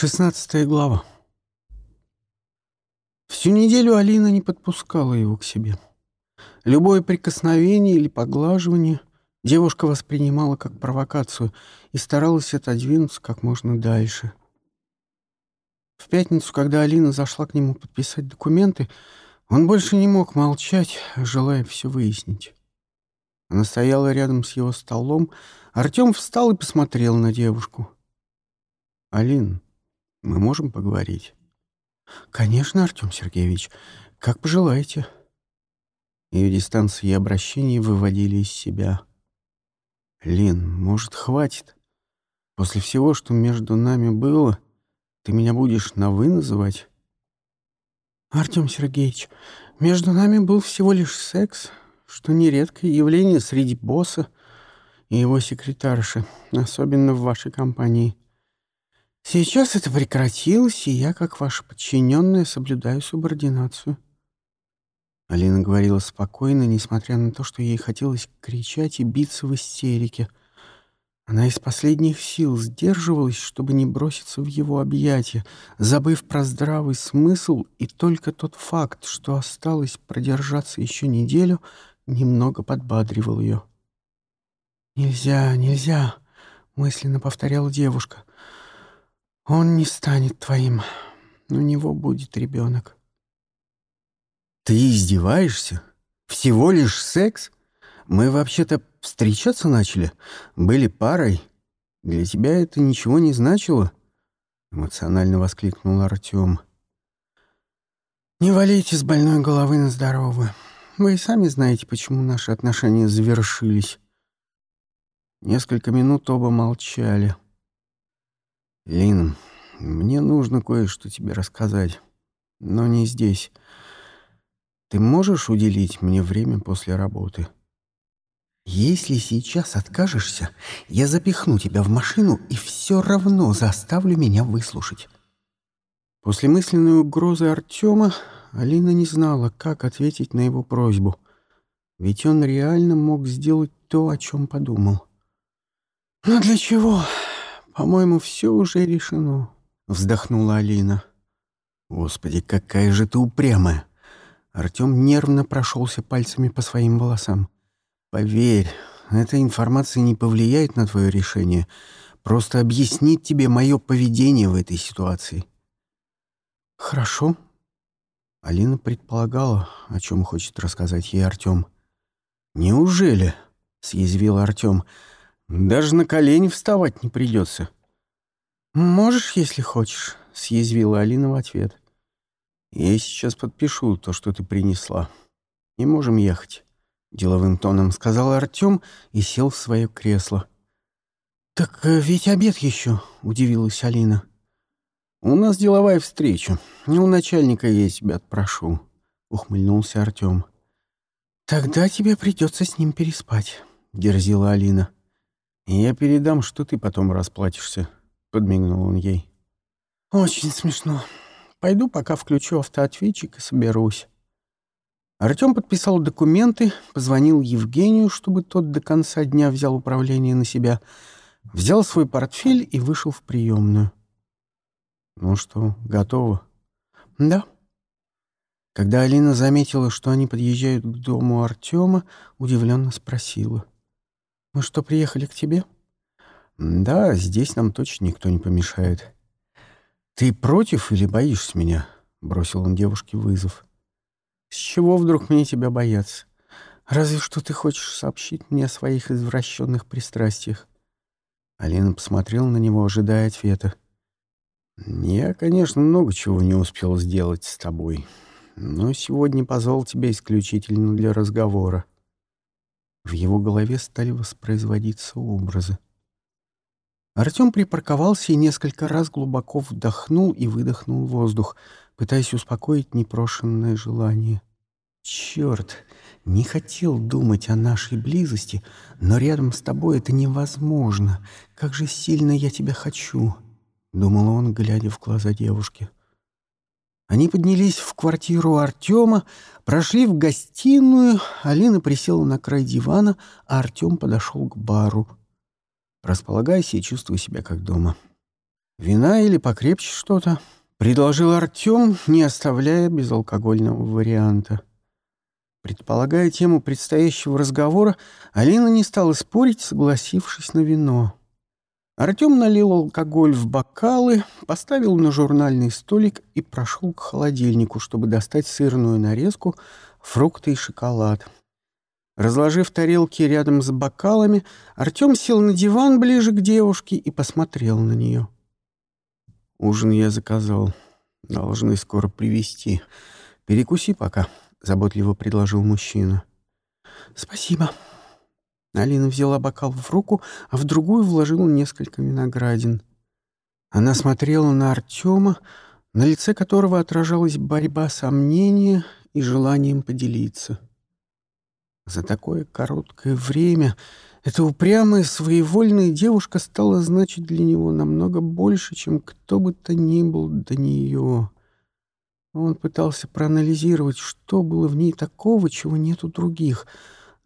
Шестнадцатая глава. Всю неделю Алина не подпускала его к себе. Любое прикосновение или поглаживание девушка воспринимала как провокацию и старалась отодвинуться как можно дальше. В пятницу, когда Алина зашла к нему подписать документы, он больше не мог молчать, желая все выяснить. Она стояла рядом с его столом. Артем встал и посмотрел на девушку. «Алин, мы можем поговорить?» «Конечно, Артем Сергеевич. Как пожелаете». Ее дистанции и обращения выводили из себя. «Лин, может, хватит? После всего, что между нами было, ты меня будешь на «вы» называть?» «Артем Сергеевич, между нами был всего лишь секс, что нередкое явление среди босса и его секретарши, особенно в вашей компании». Сейчас это прекратилось, и я, как ваша подчиненная, соблюдаю субординацию. Алина говорила спокойно, несмотря на то, что ей хотелось кричать и биться в истерике. Она из последних сил сдерживалась, чтобы не броситься в его объятия, забыв про здравый смысл, и только тот факт, что осталось продержаться еще неделю, немного подбадривал ее. «Нельзя, нельзя», — мысленно повторяла девушка. Он не станет твоим. У него будет ребенок. Ты издеваешься? Всего лишь секс? Мы вообще-то встречаться начали, были парой. Для тебя это ничего не значило? Эмоционально воскликнул Артем. Не валите с больной головы на здоровую. Вы и сами знаете, почему наши отношения завершились. Несколько минут оба молчали. Лин, мне нужно кое-что тебе рассказать, но не здесь. Ты можешь уделить мне время после работы? Если сейчас откажешься, я запихну тебя в машину и все равно заставлю меня выслушать. После мысленной угрозы Артема Алина не знала, как ответить на его просьбу. Ведь он реально мог сделать то, о чем подумал. «Но для чего?» По-моему, все уже решено», — вздохнула Алина. «Господи, какая же ты упрямая!» Артем нервно прошелся пальцами по своим волосам. «Поверь, эта информация не повлияет на твое решение, просто объяснит тебе мое поведение в этой ситуации». «Хорошо». Алина предполагала, о чем хочет рассказать ей Артем. «Неужели?» — съязвил Артем. Даже на колени вставать не придется. «Можешь, если хочешь», — съязвила Алина в ответ. «Я сейчас подпишу то, что ты принесла. Не можем ехать», — деловым тоном сказал Артем и сел в свое кресло. «Так э, ведь обед еще», — удивилась Алина. «У нас деловая встреча. Не у начальника я тебя отпрошу», — ухмыльнулся Артем. «Тогда тебе придется с ним переспать», — дерзила Алина. «Я передам, что ты потом расплатишься», — подмигнул он ей. «Очень смешно. Пойду пока включу автоответчик и соберусь». Артем подписал документы, позвонил Евгению, чтобы тот до конца дня взял управление на себя, взял свой портфель и вышел в приемную. «Ну что, готово?» «Да». Когда Алина заметила, что они подъезжают к дому Артема, удивленно спросила — мы что, приехали к тебе? Да, здесь нам точно никто не помешает. Ты против или боишься меня? Бросил он девушке вызов. С чего вдруг мне тебя бояться? Разве что ты хочешь сообщить мне о своих извращенных пристрастиях. Алина посмотрела на него, ожидая ответа. «Я, конечно, много чего не успел сделать с тобой, но сегодня позвал тебя исключительно для разговора. В его голове стали воспроизводиться образы. Артем припарковался и несколько раз глубоко вдохнул и выдохнул воздух, пытаясь успокоить непрошенное желание. «Черт! Не хотел думать о нашей близости, но рядом с тобой это невозможно. Как же сильно я тебя хочу!» — думал он, глядя в глаза девушки. Они поднялись в квартиру Артема, прошли в гостиную, Алина присела на край дивана, а Артем подошел к бару. «Располагайся и чувствуй себя как дома». «Вина или покрепче что-то?» — предложил Артем, не оставляя безалкогольного варианта. Предполагая тему предстоящего разговора, Алина не стала спорить, согласившись на вино. Артем налил алкоголь в бокалы, поставил на журнальный столик и прошел к холодильнику, чтобы достать сырную нарезку, фрукты и шоколад. Разложив тарелки рядом с бокалами, Артем сел на диван ближе к девушке и посмотрел на нее. «Ужин я заказал. Должны скоро привезти. Перекуси пока», — заботливо предложил мужчина. «Спасибо», Алина взяла бокал в руку, а в другую вложила несколько виноградин. Она смотрела на Артема, на лице которого отражалась борьба сомнения и желанием поделиться. За такое короткое время эта упрямая, своевольная девушка стала значить для него намного больше, чем кто бы то ни был до нее. Он пытался проанализировать, что было в ней такого, чего нет у других —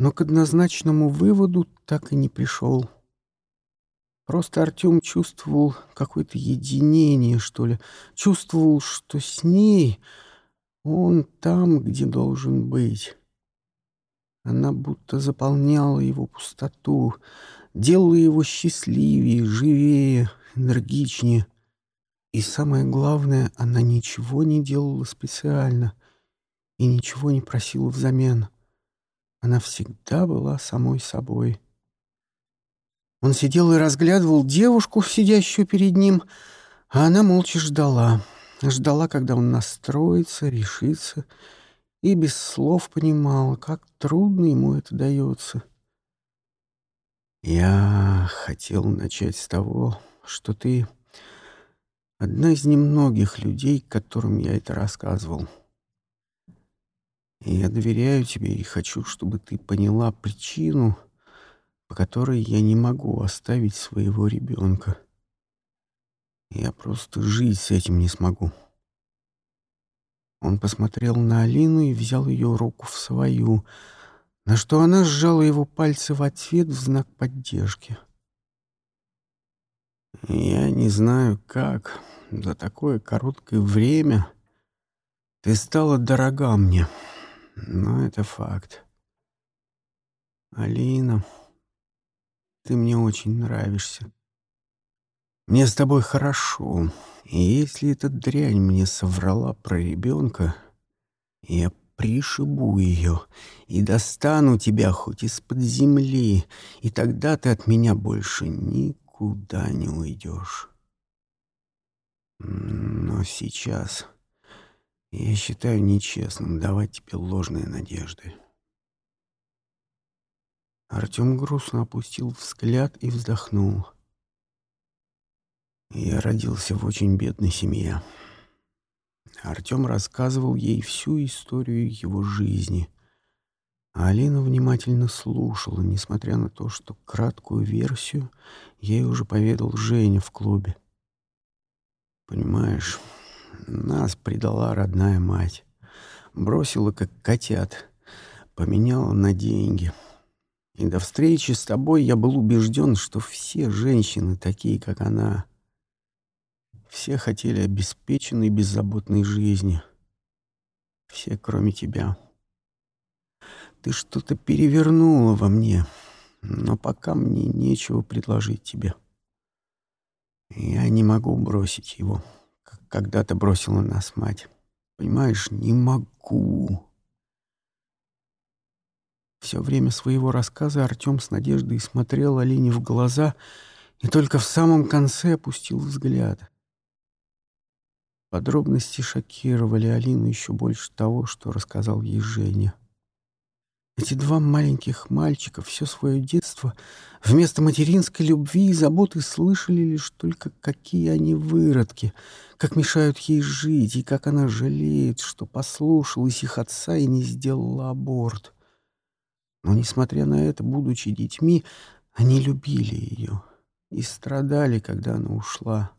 но к однозначному выводу так и не пришел. Просто Артем чувствовал какое-то единение, что ли. Чувствовал, что с ней он там, где должен быть. Она будто заполняла его пустоту, делала его счастливее, живее, энергичнее. И самое главное, она ничего не делала специально и ничего не просила взамен. — она всегда была самой собой. Он сидел и разглядывал девушку, сидящую перед ним, а она молча ждала. Ждала, когда он настроится, решится, и без слов понимала, как трудно ему это дается. «Я хотел начать с того, что ты одна из немногих людей, которым я это рассказывал». Я доверяю тебе и хочу, чтобы ты поняла причину, по которой я не могу оставить своего ребенка. Я просто жить с этим не смогу. Он посмотрел на Алину и взял ее руку в свою, на что она сжала его пальцы в ответ в знак поддержки. Я не знаю, как за такое короткое время ты стала дорога мне. — но это факт. Алина, ты мне очень нравишься. Мне с тобой хорошо. И если эта дрянь мне соврала про ребенка, я пришибу ее и достану тебя хоть из-под земли, и тогда ты от меня больше никуда не уйдешь. Но сейчас... Я считаю нечестным давать тебе ложные надежды. Артем грустно опустил взгляд и вздохнул. Я родился в очень бедной семье. Артем рассказывал ей всю историю его жизни. А Алина внимательно слушала, несмотря на то, что краткую версию ей уже поведал Женя в клубе. «Понимаешь, нас предала родная мать. Бросила, как котят. Поменяла на деньги. И до встречи с тобой я был убежден, что все женщины такие, как она. Все хотели обеспеченной беззаботной жизни. Все, кроме тебя. Ты что-то перевернула во мне, но пока мне нечего предложить тебе. Я не могу бросить его когда-то бросила нас мать. Понимаешь, не могу. Все время своего рассказа Артем с надеждой смотрел Алине в глаза и только в самом конце опустил взгляд. Подробности шокировали Алину еще больше того, что рассказал ей Женя. Эти два маленьких мальчика все свое детство вместо материнской любви и заботы слышали лишь только, какие они выродки, как мешают ей жить и как она жалеет, что послушалась их отца и не сделала аборт. Но, несмотря на это, будучи детьми, они любили ее и страдали, когда она ушла.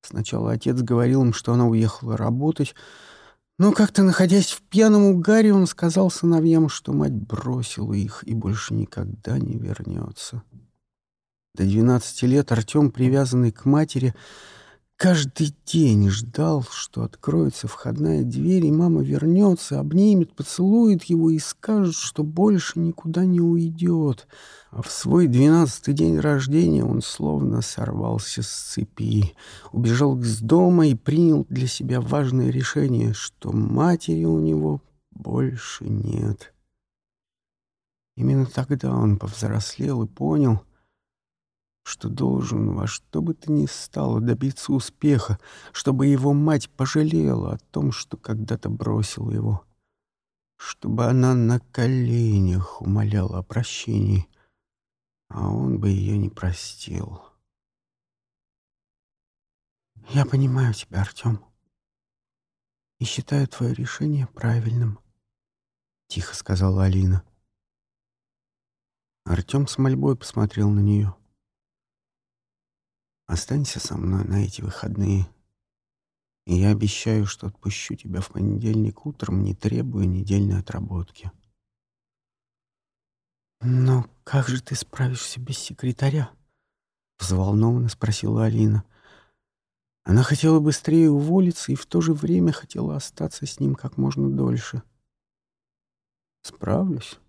Сначала отец говорил им, что она уехала работать, но как-то, находясь в пьяном угаре, он сказал сыновьям, что мать бросила их и больше никогда не вернется. До 12 лет Артем, привязанный к матери, каждый день ждал, что откроется входная дверь, и мама вернется, обнимет, поцелует его и скажет, что больше никуда не уйдет. А в свой двенадцатый день рождения он словно сорвался с цепи, убежал из дома и принял для себя важное решение, что матери у него больше нет. Именно тогда он повзрослел и понял, что должен во что бы то ни стало добиться успеха, чтобы его мать пожалела о том, что когда-то бросила его, чтобы она на коленях умоляла о прощении, а он бы ее не простил. «Я понимаю тебя, Артем, и считаю твое решение правильным», — тихо сказала Алина. Артем с мольбой посмотрел на нее. «Останься со мной на эти выходные, и я обещаю, что отпущу тебя в понедельник утром, не требуя недельной отработки». «Но как же ты справишься без секретаря?» — взволнованно спросила Алина. Она хотела быстрее уволиться и в то же время хотела остаться с ним как можно дольше. «Справлюсь»,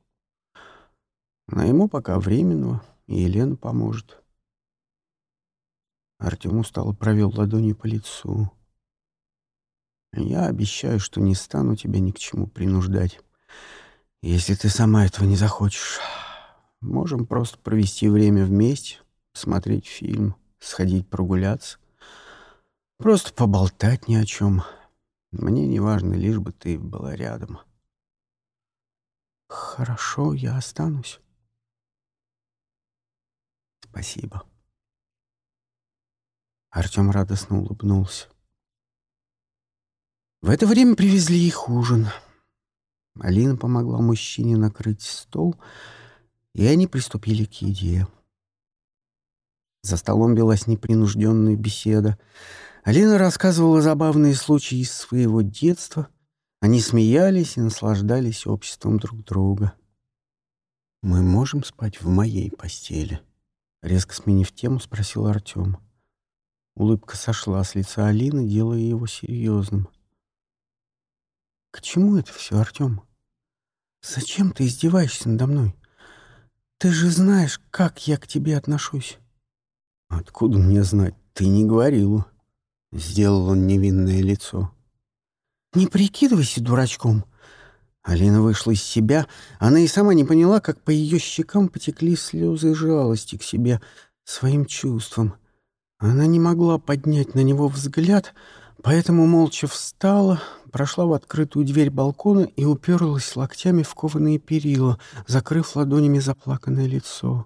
Найму пока временного, и Елена поможет. Артем устало провел ладонью по лицу. Я обещаю, что не стану тебя ни к чему принуждать. Если ты сама этого не захочешь, можем просто провести время вместе, посмотреть фильм, сходить прогуляться. Просто поболтать ни о чем. Мне не важно, лишь бы ты была рядом. Хорошо, я останусь. Спасибо. Артем радостно улыбнулся. В это время привезли их ужин. Алина помогла мужчине накрыть стол, и они приступили к еде. За столом велась непринужденная беседа. Алина рассказывала забавные случаи из своего детства. Они смеялись и наслаждались обществом друг друга. «Мы можем спать в моей постели?» Резко сменив тему, спросил Артем. Улыбка сошла с лица Алины, делая его серьезным. «К чему это все, Артем? Зачем ты издеваешься надо мной? Ты же знаешь, как я к тебе отношусь». «Откуда мне знать? Ты не говорила». Сделал он невинное лицо. «Не прикидывайся дурачком. Алина вышла из себя. Она и сама не поняла, как по ее щекам потекли слезы жалости к себе, своим чувствам. Она не могла поднять на него взгляд, поэтому молча встала, прошла в открытую дверь балкона и уперлась локтями в кованые перила, закрыв ладонями заплаканное лицо.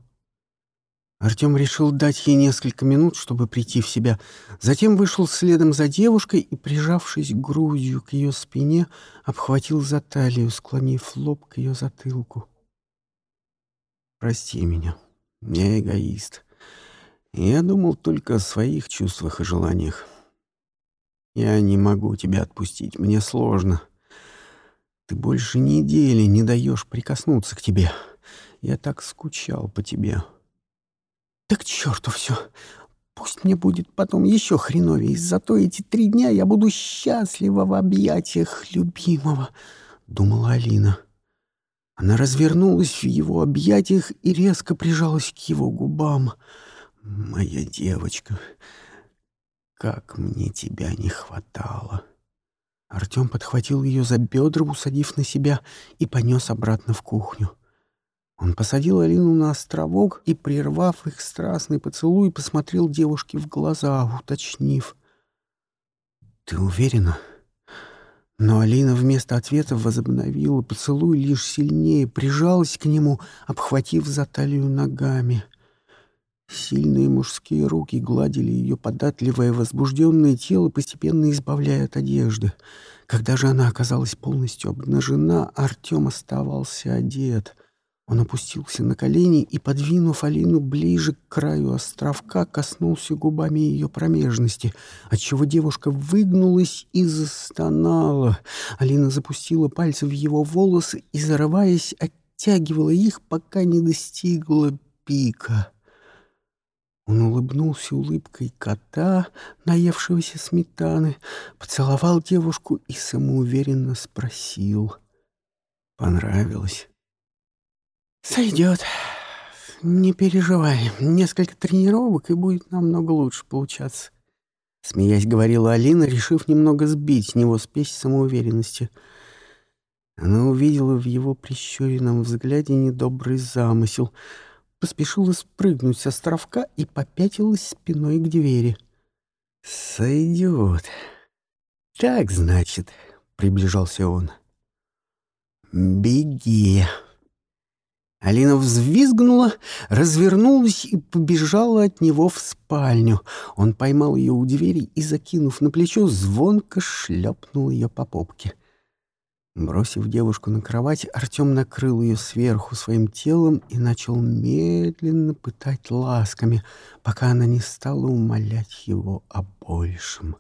Артем решил дать ей несколько минут, чтобы прийти в себя. Затем вышел следом за девушкой и, прижавшись грудью к ее спине, обхватил за талию, склонив лоб к ее затылку. «Прости меня, я эгоист. Я думал только о своих чувствах и желаниях. Я не могу тебя отпустить, мне сложно. Ты больше недели не даешь прикоснуться к тебе. Я так скучал по тебе». Так черту все. Пусть мне будет потом еще хреновее, зато эти три дня я буду счастлива в объятиях любимого, — думала Алина. Она развернулась в его объятиях и резко прижалась к его губам. «Моя девочка, как мне тебя не хватало!» Артем подхватил ее за бедра, усадив на себя, и понес обратно в кухню. Он посадил Алину на островок и, прервав их страстный поцелуй, посмотрел девушке в глаза, уточнив. «Ты уверена?» Но Алина вместо ответа возобновила поцелуй лишь сильнее, прижалась к нему, обхватив за талию ногами. Сильные мужские руки гладили ее податливое возбужденное тело, постепенно избавляя от одежды. Когда же она оказалась полностью обнажена, Артем оставался одет — он опустился на колени и, подвинув Алину ближе к краю островка, коснулся губами ее промежности, отчего девушка выгнулась и застонала. Алина запустила пальцы в его волосы и, зарываясь, оттягивала их, пока не достигла пика. Он улыбнулся улыбкой кота, наевшегося сметаны, поцеловал девушку и самоуверенно спросил. «Понравилось?» «Сойдет. Не переживай. Несколько тренировок, и будет намного лучше получаться». Смеясь, говорила Алина, решив немного сбить с него спесь самоуверенности. Она увидела в его прищуренном взгляде недобрый замысел — поспешила спрыгнуть с островка и попятилась спиной к двери. «Сойдет. Так, значит», — приближался он. «Беги». Алина взвизгнула, развернулась и побежала от него в спальню. Он поймал ее у двери и, закинув на плечо, звонко шлепнул ее по попке. — Бросив девушку на кровать, Артем накрыл ее сверху своим телом и начал медленно пытать ласками, пока она не стала умолять его о большем.